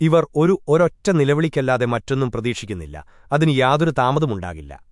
ഇവർ ഒരു ഒരൊറ്റ നിലവിളിക്കല്ലാതെ മറ്റൊന്നും പ്രതീക്ഷിക്കുന്നില്ല. അതിന് യാതൊരു താമതമുണ്ടാകില്ല.